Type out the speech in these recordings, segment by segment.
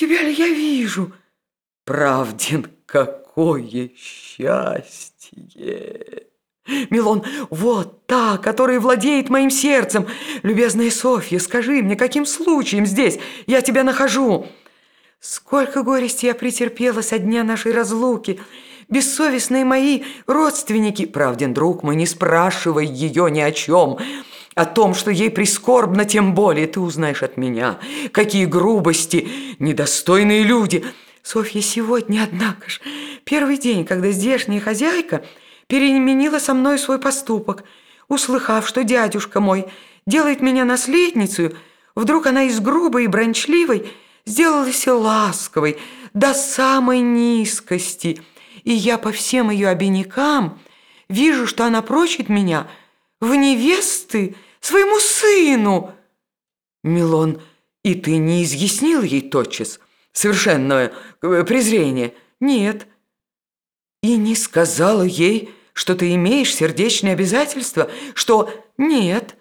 тебя ли я вижу? Правдин, какое счастье! Милон, вот та, которая владеет моим сердцем. Любезная Софья, скажи мне, каким случаем здесь я тебя нахожу? Сколько горести я претерпела со дня нашей разлуки. Бессовестные мои родственники. Правден, друг мой, не спрашивай ее ни о чем. О том, что ей прискорбно, тем более ты узнаешь от меня. Какие грубости, недостойные люди. Софья, сегодня, однако ж, первый день, когда здешняя хозяйка переменила со мной свой поступок. Услыхав, что дядюшка мой делает меня наследницей, вдруг она из грубой и брончливой сделалась ласковой до самой низкости, и я по всем ее обинякам вижу, что она прочит меня в невесты своему сыну. Милон, и ты не изъяснил ей тотчас совершенное э, презрение? Нет. И не сказала ей, что ты имеешь сердечные обязательства, что нет.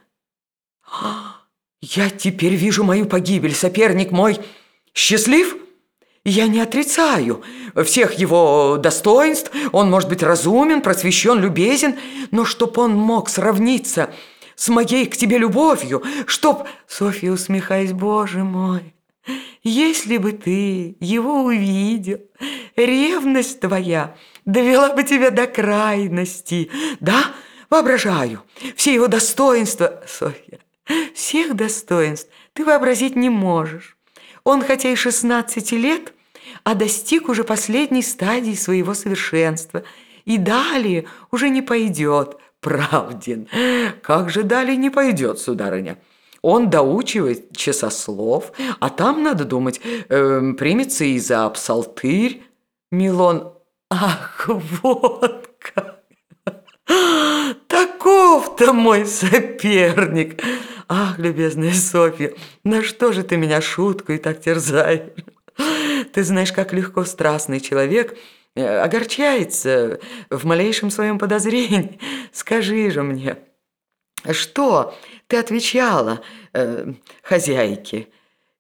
Я теперь вижу мою погибель, соперник мой счастлив? Я не отрицаю всех его достоинств, он может быть разумен, просвещен, любезен, но чтоб он мог сравниться с моей к тебе любовью, чтоб... Софья, усмехаясь, боже мой, если бы ты его увидел, ревность твоя довела бы тебя до крайности. Да, воображаю, все его достоинства, Софья, всех достоинств ты вообразить не можешь. Он, хотя и 16 лет, а достиг уже последней стадии своего совершенства и далее уже не пойдет, правден. Как же далее не пойдет, сударыня? Он доучивает часослов, а там, надо думать, э, примется и за псалтырь. Милон, ах, вот как! Таков-то мой соперник! Ах, любезная Софья, на что же ты меня шуткой так терзаешь? Ты знаешь, как легко страстный человек огорчается в малейшем своем подозрении. Скажи же мне, что ты отвечала э, хозяйке?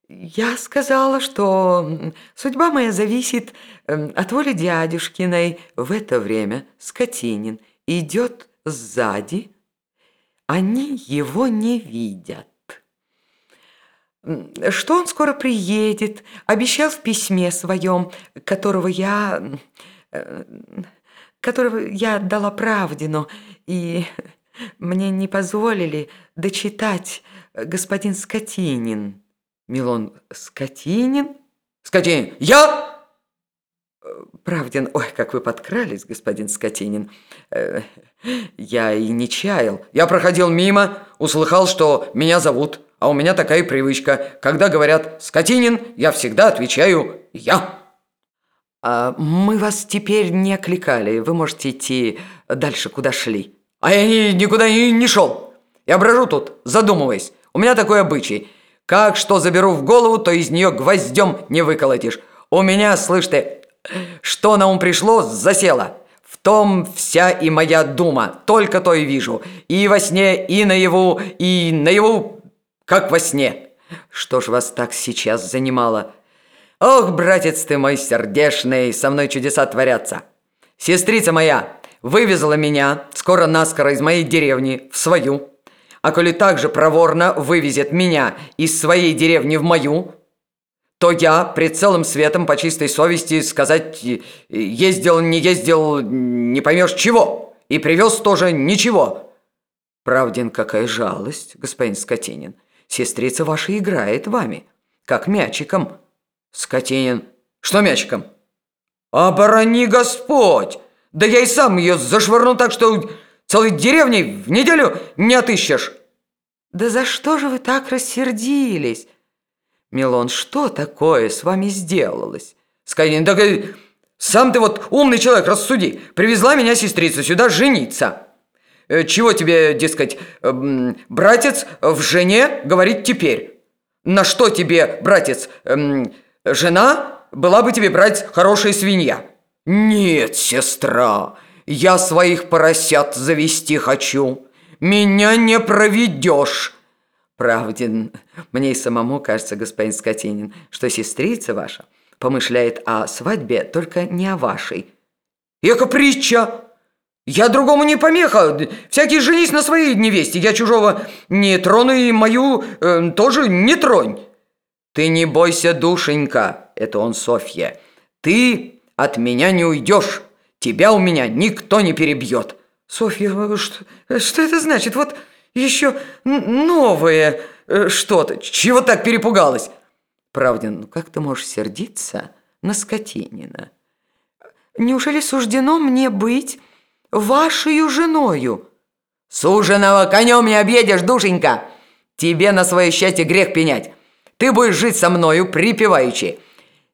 Я сказала, что судьба моя зависит э, от воли дядюшкиной. В это время Скотинин идет сзади. Они его не видят. Что он скоро приедет, обещал в письме своем, которого я... Э, которого я отдала Правдину, и мне не позволили дочитать э, господин Скотинин. Милон Скотинин? Скотинин, я? Э, Правдин, ой, как вы подкрались, господин Скотинин. Я и не чаял. Я проходил мимо, услыхал, что меня зовут. А у меня такая привычка. Когда говорят «Скотинин», я всегда отвечаю «Я». А мы вас теперь не окликали. Вы можете идти дальше, куда шли. А я никуда не, не шел. Я брожу тут, задумываясь. У меня такой обычай. Как что заберу в голову, то из нее гвоздем не выколотишь. У меня, слышь ты, что на ум пришло, засело. В том вся и моя дума, только то и вижу. И во сне, и наяву, и наяву, как во сне. Что ж вас так сейчас занимало? Ох, братец ты мой сердешный, со мной чудеса творятся. Сестрица моя, вывезла меня скоро-наскоро из моей деревни в свою, а коли так же проворно вывезет меня из своей деревни в мою, то я пред целым светом по чистой совести сказать ездил, не ездил, не поймешь чего, и привез тоже ничего. Правден, какая жалость, господин Скотинин. Сестрица ваша играет вами, как мячиком. Скотинин, что мячиком? Оборони Господь! Да я и сам ее зашвырну так, что целой деревни в неделю не отыщешь. Да за что же вы так рассердились? Милон, что такое с вами сделалось? Скайнин, да сам ты вот умный человек, рассуди. Привезла меня сестрица сюда жениться. Э, чего тебе, дескать, эм, братец в жене говорит теперь? На что тебе, братец, эм, жена была бы тебе брать хорошая свинья? «Нет, сестра, я своих поросят завести хочу. Меня не проведешь. Правдин, мне и самому кажется, господин Скотинин, что сестрица ваша помышляет о свадьбе, только не о вашей. Эка притча! Я другому не помеха. Всякий женись на своей невесте. Я чужого не трону и мою э, тоже не тронь. Ты не бойся, душенька, это он Софья. Ты от меня не уйдешь. Тебя у меня никто не перебьет. Софья, что, что это значит? Вот еще новое э, что-то. Чего так перепугалась? Правдин, ну как ты можешь сердиться на Скотинина? Неужели суждено мне быть вашей женою? Суженого конем не объедешь, душенька. Тебе на свое счастье грех пенять. Ты будешь жить со мною припеваючи.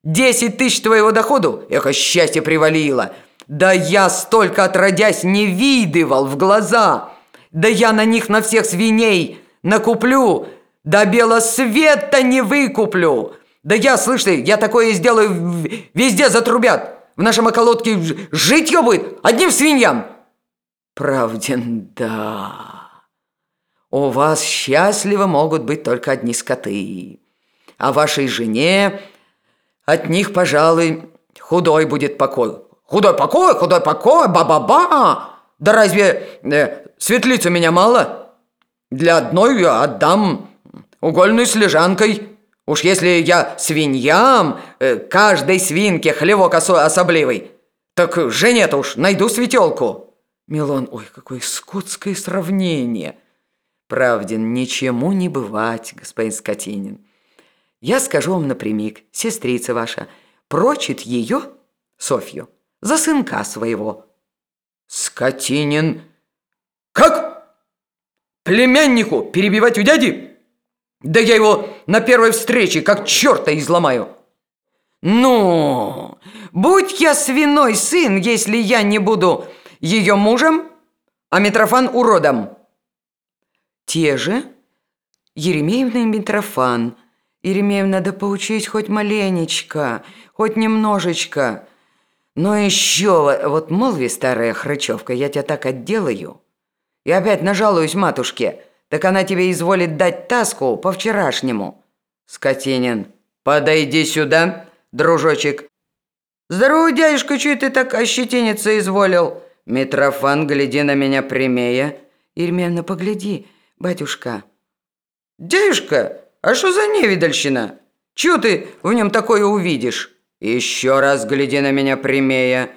Десять тысяч твоего доходу, эхо, счастье привалило. Да я столько отродясь не видывал в глаза. Да я на них на всех свиней накуплю, да бело света не выкуплю. Да я, слышь ты, я такое сделаю, везде затрубят. В нашем околотке житье будет одним свиньям. Правден, да. У вас счастливо могут быть только одни скоты. А вашей жене от них, пожалуй, худой будет покой. Худой покой, худой покой, ба-ба-ба. Да разве э, светлиц у меня мало? Для одной я отдам угольную с лежанкой. Уж если я свиньям, э, каждой свинке хлевок особливый, так жене-то уж найду светелку. Милон, ой, какое скотское сравнение. Правден, ничему не бывать, господин Скотинин. Я скажу вам напрямик, сестрица ваша прочит ее, Софью, за сынка своего. Скотинин как? Племяннику перебивать у дяди? Да я его на первой встрече как черта изломаю. Ну, будь я свиной сын, если я не буду ее мужем, а Митрофан уродом. Те же Еремеевна и Митрофан. Еремеев надо поучить хоть маленечко, хоть немножечко. Но еще, вот молви, старая хрычевка, я тебя так отделаю. И опять нажалуюсь матушке, так она тебе изволит дать таску по-вчерашнему. Скотинин, подойди сюда, дружочек. Здорово, дядюшка, чуть ты так ощетиниться изволил? Митрофан, гляди на меня прямее. Ирмена, погляди, батюшка. Дядюшка, а что за невидальщина? Чего ты в нем такое увидишь? Еще раз гляди на меня прямее.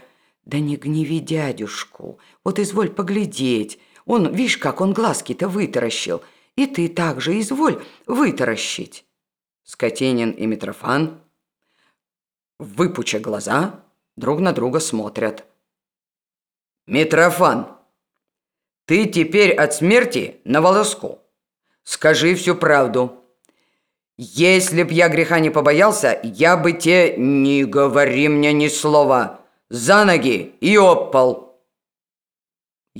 Да не гневи дядюшку, вот изволь поглядеть. Он, видишь, как он глазки-то вытаращил. И ты также изволь вытаращить. Скотинин и Митрофан, выпуча глаза, друг на друга смотрят. «Митрофан, ты теперь от смерти на волоску. Скажи всю правду. Если б я греха не побоялся, я бы те не говори мне ни слова. За ноги и об пол».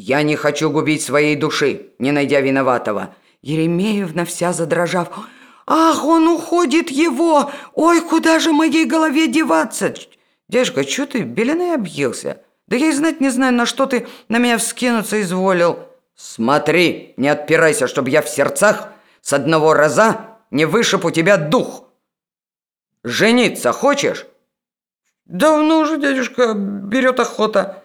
Я не хочу губить своей души, не найдя виноватого. Еремеевна вся задрожав. «Ах, он уходит его! Ой, куда же моей голове деваться?» «Дядюшка, что ты беленый объелся? Да я и знать не знаю, на что ты на меня вскинуться изволил». «Смотри, не отпирайся, чтобы я в сердцах с одного раза не вышиб у тебя дух. Жениться хочешь?» «Давно уже, дядюшка, берет охота».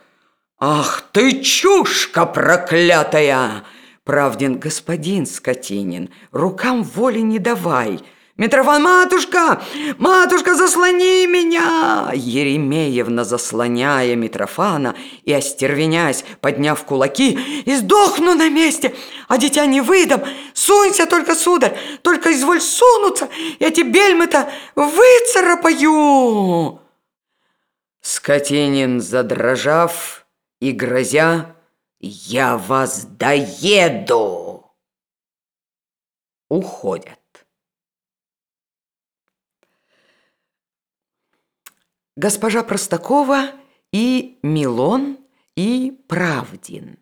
«Ах ты, чушка проклятая!» «Правден господин Скотинин, рукам воли не давай!» «Митрофан, матушка! Матушка, заслони меня!» Еремеевна, заслоняя Митрофана и остервенясь, подняв кулаки, «И сдохну на месте, а дитя не выдам! Сунься только, сударь, только изволь сунуться, я тебе бельмы-то выцарапаю!» Скотинин, задрожав, и, грозя «Я вас доеду!» уходят. Госпожа Простакова и Милон и Правдин.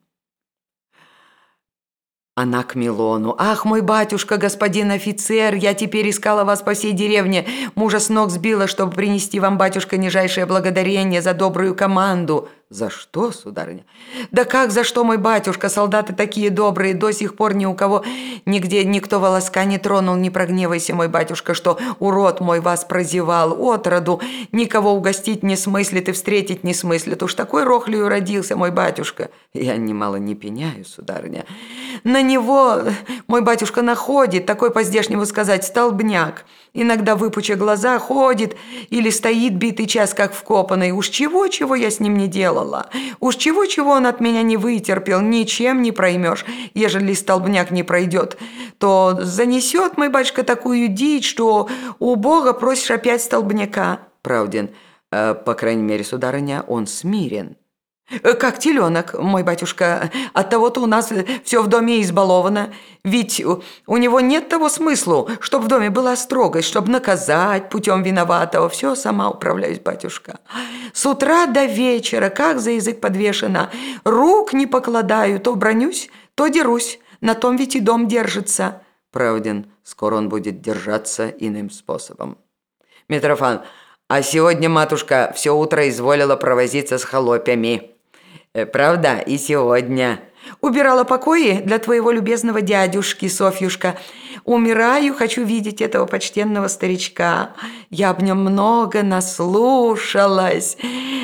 Она к Милону. «Ах, мой батюшка, господин офицер, я теперь искала вас по всей деревне. Мужа с ног сбила, чтобы принести вам, батюшка, нижайшее благодарение за добрую команду». За что, сударыня? Да как за что, мой батюшка? Солдаты такие добрые, до сих пор ни у кого, нигде никто волоска не тронул, не прогневайся, мой батюшка, что урод мой вас прозевал, отроду, никого угостить не смыслит и встретить не смыслит. Уж такой рохлью родился мой батюшка. Я немало не пеняю, сударыня. На него мой батюшка находит, такой по-здешнему сказать, столбняк. Иногда выпуча глаза ходит или стоит битый час, как вкопанный. Уж чего-чего я с ним не делала. Уж чего-чего он от меня не вытерпел, ничем не проймешь. Ежели столбняк не пройдет, то занесет мой батюшка такую дичь, что у Бога просишь опять столбняка. Правдин, э, по крайней мере, сударыня, он смирен. Э, «Как теленок, мой батюшка. От того-то у нас все в доме избаловано. Ведь у него нет того смысла, чтобы в доме была строгость, чтобы наказать путем виноватого. Все сама управляюсь, батюшка. С утра до вечера, как за язык подвешена. Рук не покладаю, то бронюсь, то дерусь. На том ведь и дом держится». Правдин, скоро он будет держаться иным способом. Митрофан, а сегодня матушка все утро изволила провозиться с холопями. Э, правда, и сегодня. Убирала покои для твоего любезного дядюшки, Софьюшка. Умираю, хочу видеть этого почтенного старичка. Я об нем много наслушалась.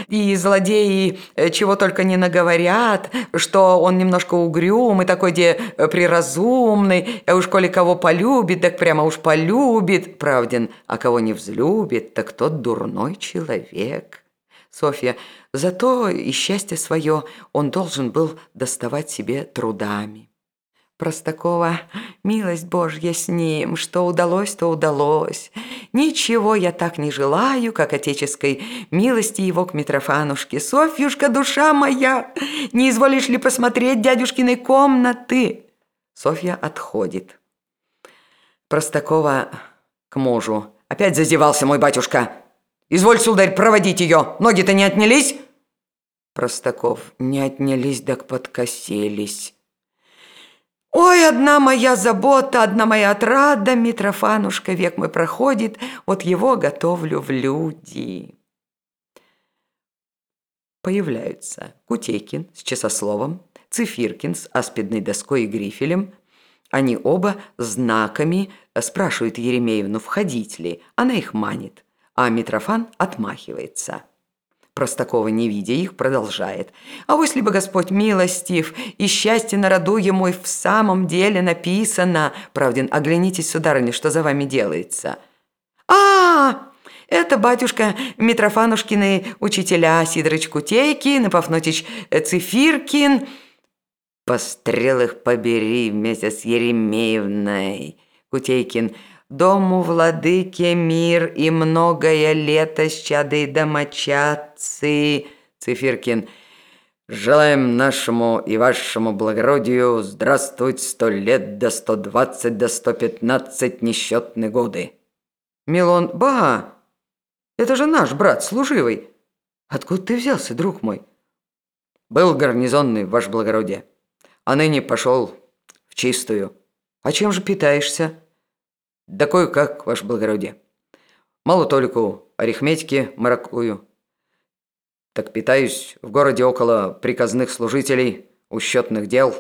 И злодеи э, чего только не наговорят, что он немножко угрюм и такой где э, приразумный. А уж коли кого полюбит, так прямо уж полюбит. Правден, а кого не взлюбит, так тот дурной человек. Софья, зато и счастье свое он должен был доставать себе трудами. Простакова, милость Божья с ним, что удалось, то удалось. Ничего я так не желаю, как отеческой милости его к Митрофанушке. Софьюшка, душа моя, не изволишь ли посмотреть дядюшкиной комнаты? Софья отходит. Простакова к мужу. Опять зазевался мой батюшка. Изволь, сударь, проводить ее. Ноги-то не отнялись? Простаков. Не отнялись, так подкосились. Ой, одна моя забота, одна моя отрада, Митрофанушка, век мой проходит, вот его готовлю в люди. Появляются Кутейкин с часословом, Цифиркин с аспидной доской и грифелем. Они оба знаками спрашивают Еремеевну, входить ли. Она их манит а Митрофан отмахивается. Простакова, не видя их, продолжает. «А вот бы Господь милостив, и счастье на роду ему и в самом деле написано. Правдин, оглянитесь, сударыня, что за вами делается». «А, это батюшка Митрофанушкины учителя Сидорыч Кутейкин и Пафнутич Цифиркин». «Пострел их побери вместе с Еремеевной». Кутейкин – Дому владыке мир и многое лето щады домочадцы. Цифиркин. Желаем нашему и вашему благородию здравствовать сто лет до сто двадцать до сто пятнадцать несчетные годы. Милон, ба, это же наш брат служивый. Откуда ты взялся, друг мой? Был гарнизонный, ваше благородие, а ныне пошел в чистую. А чем же питаешься? Да кое-как, ваше благородие. Мало только арифметики маракую. Так питаюсь в городе около приказных служителей, учетных дел.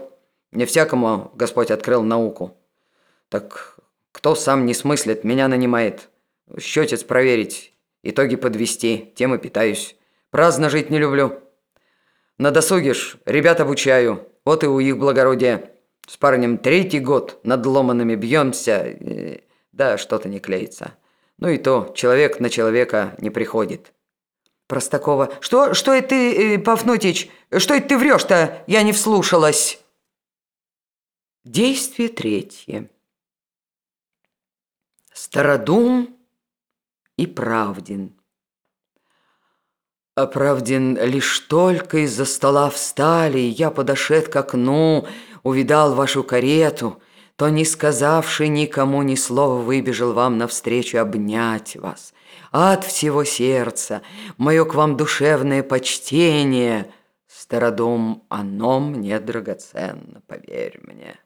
Не всякому Господь открыл науку. Так кто сам не смыслит, меня нанимает. Счетец проверить, итоги подвести, тем и питаюсь. Праздно жить не люблю. На досуге ж ребят обучаю, вот и у их благородия. С парнем третий год над ломанными бьемся. Да, что-то не клеится. Ну и то, человек на человека не приходит. Простакова. Что, что это ты, э, Пафнутич? Что это ты врешь-то? Я не вслушалась. Действие третье. Стародум и Правдин. А Правдин лишь только из-за стола встали, и я подошед к окну, увидал вашу карету – то, не сказавший никому ни слова, выбежал вам навстречу обнять вас. От всего сердца, мое к вам душевное почтение. Стародум, оно мне драгоценно, поверь мне.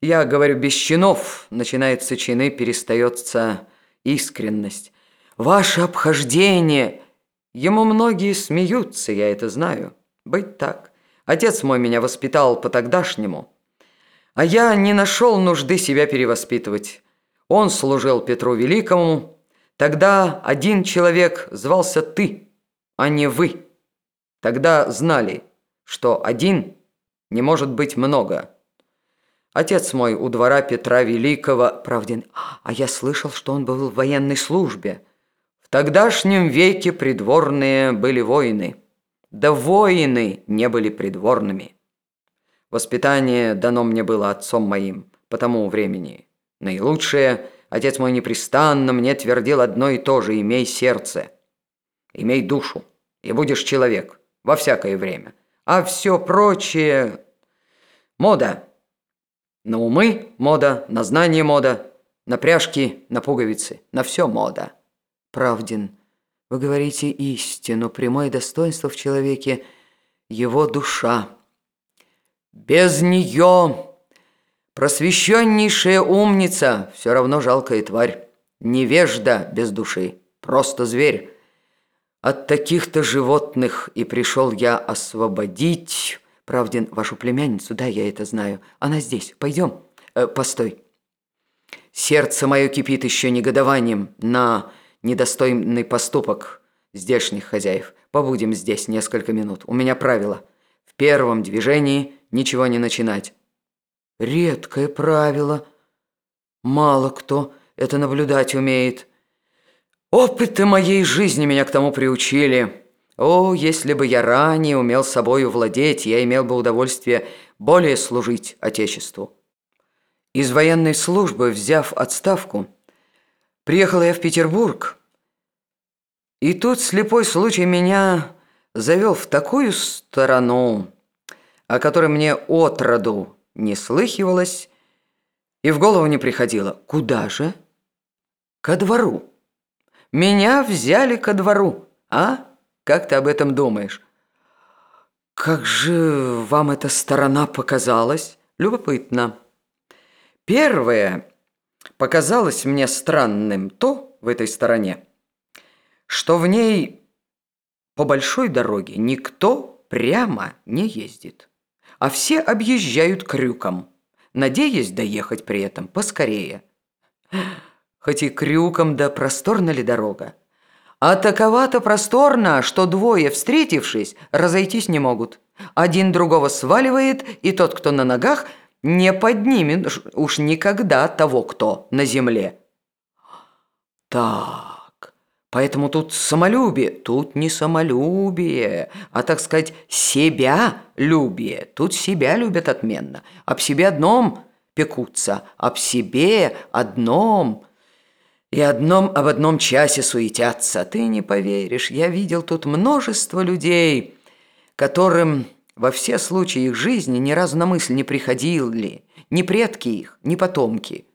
Я говорю без чинов, начинаются чины, перестается искренность. Ваше обхождение Ему многие смеются, я это знаю. Быть так. Отец мой меня воспитал по-тогдашнему. А я не нашел нужды себя перевоспитывать. Он служил Петру Великому. Тогда один человек звался ты, а не вы. Тогда знали, что один не может быть много. Отец мой у двора Петра Великого, правден, а я слышал, что он был в военной службе. В тогдашнем веке придворные были воины. Да воины не были придворными. Воспитание дано мне было отцом моим по тому времени. Наилучшее, отец мой непрестанно мне твердил одно и то же, имей сердце, имей душу, и будешь человек во всякое время. А все прочее – мода. На умы – мода, на знание – мода, на пряжки, на пуговицы, на все мода. Правдин, вы говорите истину, прямое достоинство в человеке – его душа. Без нее просвещеннейшая умница, все равно жалкая тварь, невежда без души, просто зверь. От таких-то животных и пришел я освободить... Правдин, вашу племянницу, да, я это знаю. Она здесь, пойдем. Э, постой. Сердце мое кипит еще негодованием на недостойный поступок здешних хозяев. Побудем здесь несколько минут. У меня правило. В первом движении ничего не начинать. Редкое правило. Мало кто это наблюдать умеет. Опыты моей жизни меня к тому приучили. О, если бы я ранее умел собою владеть, я имел бы удовольствие более служить Отечеству. Из военной службы, взяв отставку, приехал я в Петербург, и тут слепой случай меня завел в такую сторону, о которой мне отроду не слыхивалось и в голову не приходило. Куда же? Ко двору. Меня взяли ко двору, а? Как ты об этом думаешь? Как же вам эта сторона показалась? Любопытно. Первое показалось мне странным то в этой стороне, что в ней по большой дороге никто прямо не ездит, а все объезжают крюком, надеясь доехать при этом поскорее. Хоть и крюком, да просторна ли дорога? А таковато просторно, что двое, встретившись, разойтись не могут. Один другого сваливает, и тот, кто на ногах, не поднимет уж никогда того, кто на земле. Так, поэтому тут самолюбие, тут не самолюбие, а, так сказать, себя любие. Тут себя любят отменно, об себе одном пекутся, об себе одном – и одном об одном часе суетятся. Ты не поверишь, я видел тут множество людей, которым во все случаи их жизни ни разу на мысль не приходили, ни предки их, ни потомки.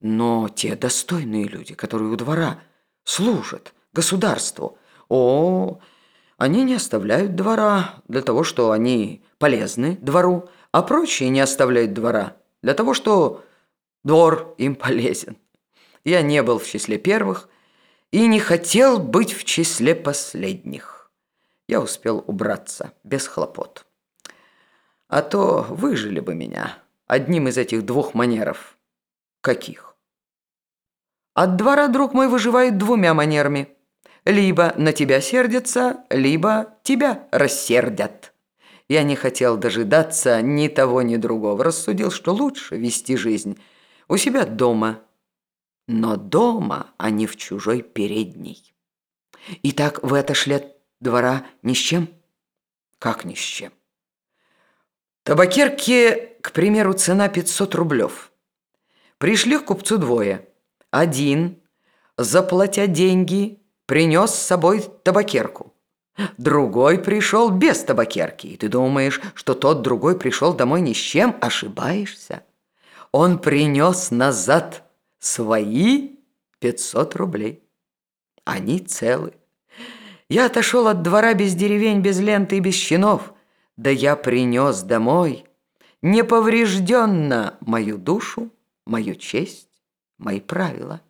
Но те достойные люди, которые у двора служат государству, о, они не оставляют двора для того, что они полезны двору, а прочие не оставляют двора для того, что двор им полезен. Я не был в числе первых и не хотел быть в числе последних. Я успел убраться без хлопот. А то выжили бы меня одним из этих двух манеров. Каких? От двора, друг мой, выживает двумя манерами. Либо на тебя сердятся, либо тебя рассердят. Я не хотел дожидаться ни того, ни другого. Рассудил, что лучше вести жизнь у себя дома, но дома, а не в чужой передней. Итак, вы отошли от двора ни с чем? Как ни с чем? Табакерке, к примеру, цена 500 рублев. Пришли к купцу двое. Один, заплатя деньги, принес с собой табакерку. Другой пришел без табакерки, и ты думаешь, что тот другой пришел домой ни с чем, ошибаешься. Он принес назад Свои 500 рублей. Они целы. Я отошел от двора без деревень, без ленты и без щенов. Да я принес домой неповрежденно мою душу, мою честь, мои правила.